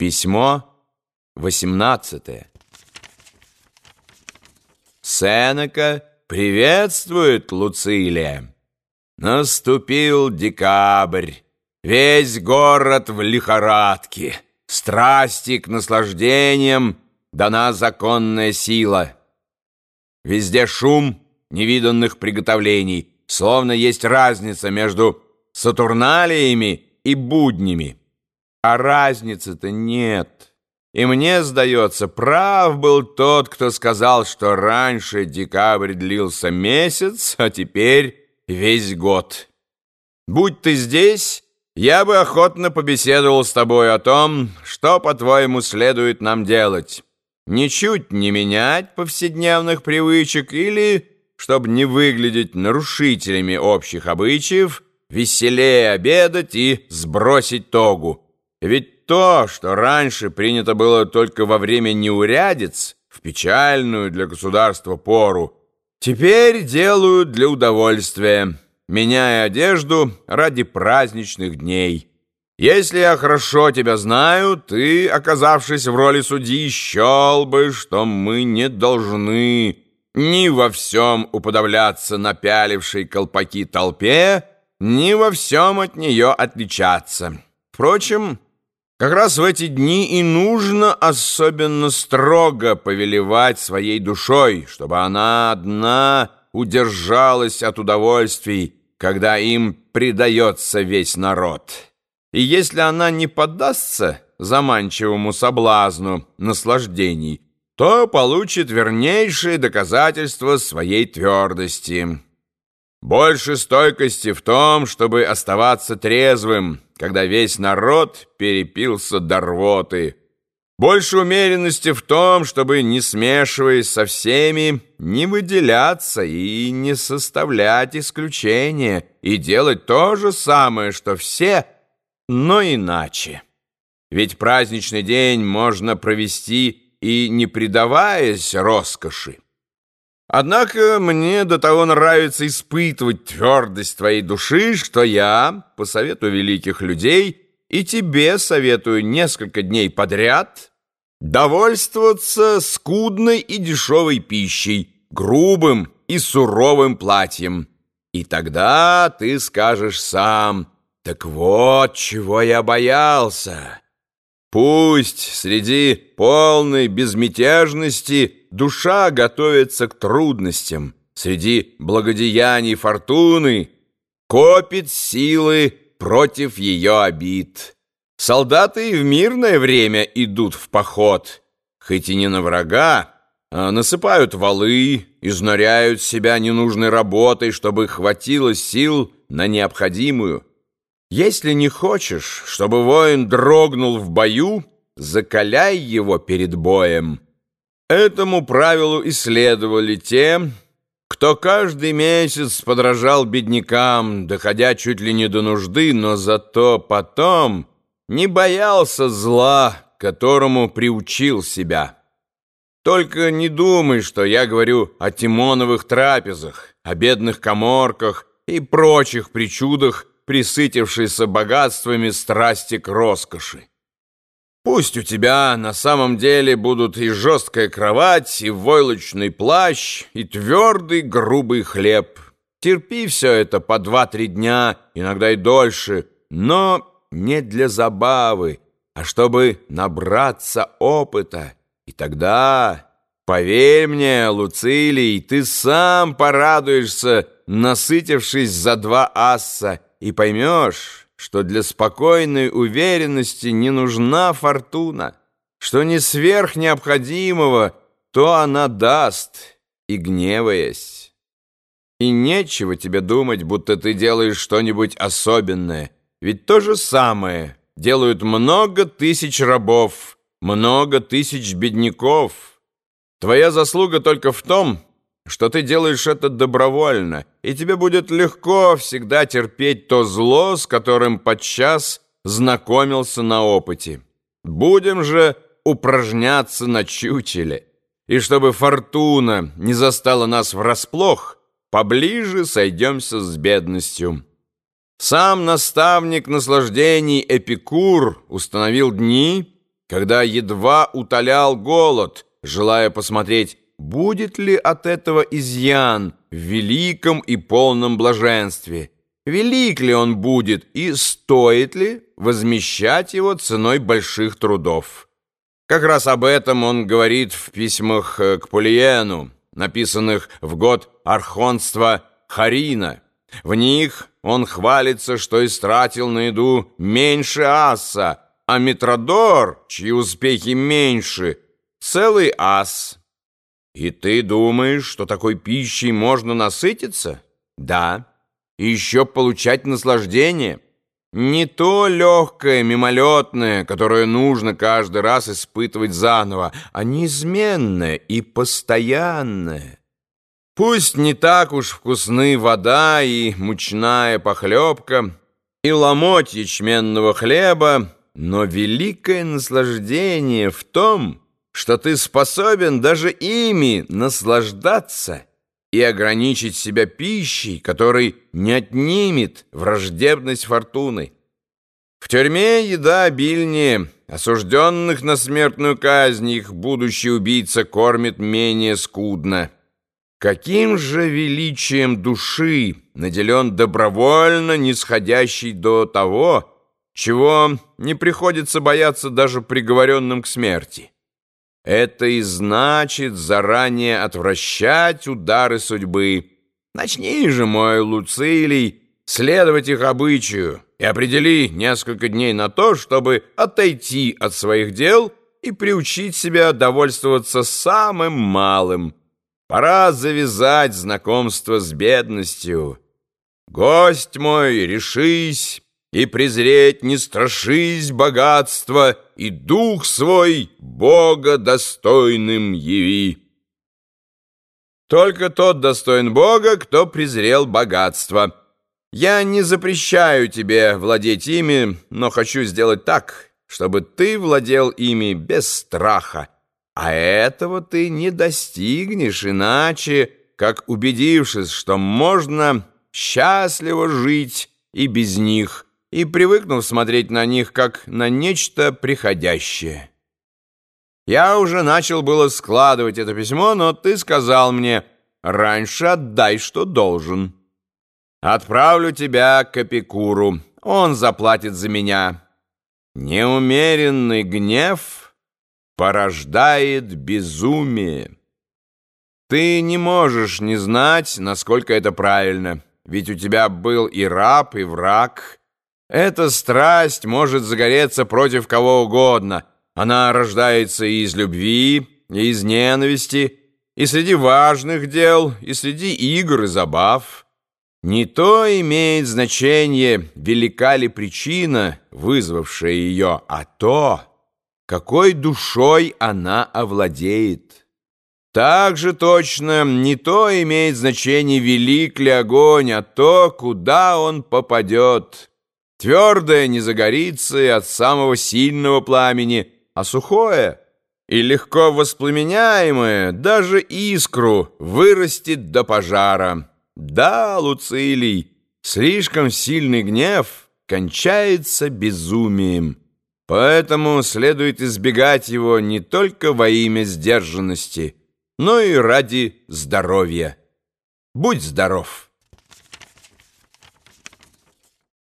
Письмо 18. Сенека приветствует Луцилия. Наступил декабрь, весь город в лихорадке, страсти к наслаждениям дана законная сила. Везде шум невиданных приготовлений, словно есть разница между сатурналиями и буднями. А разницы-то нет. И мне, сдается, прав был тот, кто сказал, что раньше декабрь длился месяц, а теперь весь год. Будь ты здесь, я бы охотно побеседовал с тобой о том, что, по-твоему, следует нам делать. Ничуть не менять повседневных привычек или, чтобы не выглядеть нарушителями общих обычаев, веселее обедать и сбросить тогу. Ведь то, что раньше принято было только во время неурядиц, в печальную для государства пору, теперь делают для удовольствия, меняя одежду ради праздничных дней. Если я хорошо тебя знаю, ты, оказавшись в роли судьи, счел бы, что мы не должны ни во всем уподобляться напялившей колпаки толпе, ни во всем от нее отличаться. Впрочем, как раз в эти дни и нужно особенно строго повелевать своей душой, чтобы она одна удержалась от удовольствий, когда им предается весь народ. И если она не поддастся заманчивому соблазну наслаждений, то получит вернейшее доказательство своей твердости. Больше стойкости в том, чтобы оставаться трезвым, когда весь народ перепился до рвоты. Больше умеренности в том, чтобы, не смешиваясь со всеми, не выделяться и не составлять исключения, и делать то же самое, что все, но иначе. Ведь праздничный день можно провести и не предаваясь роскоши. Однако мне до того нравится испытывать твердость твоей души, что я, по совету великих людей, и тебе советую несколько дней подряд довольствоваться скудной и дешевой пищей, грубым и суровым платьем. И тогда ты скажешь сам, так вот чего я боялся». Пусть среди полной безмятежности душа готовится к трудностям, среди благодеяний фортуны копит силы против ее обид. Солдаты и в мирное время идут в поход, хоть и не на врага, а насыпают валы, изнуряют себя ненужной работой, чтобы хватило сил на необходимую. Если не хочешь, чтобы воин дрогнул в бою, закаляй его перед боем. Этому правилу исследовали те, кто каждый месяц подражал беднякам, доходя чуть ли не до нужды, но зато потом не боялся зла, которому приучил себя. Только не думай, что я говорю о тимоновых трапезах, о бедных коморках и прочих причудах, присытившийся богатствами страсти к роскоши. Пусть у тебя на самом деле будут и жесткая кровать, и войлочный плащ, и твердый грубый хлеб. Терпи все это по два-три дня, иногда и дольше, но не для забавы, а чтобы набраться опыта. И тогда, поверь мне, Луцилий, ты сам порадуешься, насытившись за два асса, и поймешь, что для спокойной уверенности не нужна фортуна, что не сверх необходимого, то она даст, и гневаясь. И нечего тебе думать, будто ты делаешь что-нибудь особенное, ведь то же самое делают много тысяч рабов, много тысяч бедняков. Твоя заслуга только в том, что ты делаешь это добровольно, и тебе будет легко всегда терпеть то зло, с которым подчас знакомился на опыте. Будем же упражняться на чучеле, и чтобы фортуна не застала нас врасплох, поближе сойдемся с бедностью. Сам наставник наслаждений Эпикур установил дни, когда едва утолял голод, желая посмотреть, будет ли от этого изъян в великом и полном блаженстве, велик ли он будет и стоит ли возмещать его ценой больших трудов. Как раз об этом он говорит в письмах э, к Полиену, написанных в год архонства Харина. В них он хвалится, что истратил на еду меньше аса, а Митродор, чьи успехи меньше, целый ас. И ты думаешь, что такой пищей можно насытиться? Да. И еще получать наслаждение. Не то легкое, мимолетное, которое нужно каждый раз испытывать заново, а неизменное и постоянное. Пусть не так уж вкусны вода и мучная похлебка, и ломоть ячменного хлеба, но великое наслаждение в том, что ты способен даже ими наслаждаться и ограничить себя пищей, которой не отнимет враждебность фортуны. В тюрьме еда обильнее, осужденных на смертную казнь их будущий убийца кормит менее скудно. Каким же величием души наделен добровольно нисходящий до того, чего не приходится бояться даже приговоренным к смерти? Это и значит заранее отвращать удары судьбы. Начни же, мой Луцилий, следовать их обычаю и определи несколько дней на то, чтобы отойти от своих дел и приучить себя довольствоваться самым малым — Пора завязать знакомство с бедностью. Гость мой, решись, и презреть не страшись богатства, и дух свой Бога достойным яви. Только тот достоин Бога, кто презрел богатство. Я не запрещаю тебе владеть ими, но хочу сделать так, чтобы ты владел ими без страха, а этого ты не достигнешь иначе, как убедившись, что можно счастливо жить и без них, и привыкнув смотреть на них как на нечто приходящее. Я уже начал было складывать это письмо, но ты сказал мне, раньше отдай, что должен. Отправлю тебя к Эпикуру, он заплатит за меня. Неумеренный гнев — порождает безумие. Ты не можешь не знать, насколько это правильно, ведь у тебя был и раб, и враг. Эта страсть может загореться против кого угодно. Она рождается и из любви, и из ненависти, и среди важных дел, и среди игр и забав. Не то имеет значение, велика ли причина, вызвавшая ее, а то какой душой она овладеет. Так же точно не то имеет значение, велик ли огонь, а то, куда он попадет. Твердое не загорится от самого сильного пламени, а сухое и легко воспламеняемое даже искру вырастет до пожара. Да, Луцилий, слишком сильный гнев кончается безумием. Поэтому следует избегать его не только во имя сдержанности, но и ради здоровья. Будь здоров!